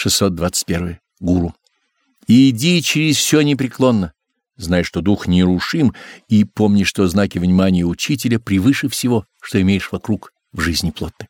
621. Гуру. Иди через все непреклонно, знай, что дух нерушим, и помни, что знаки внимания учителя превыше всего, что имеешь вокруг в жизни плотной.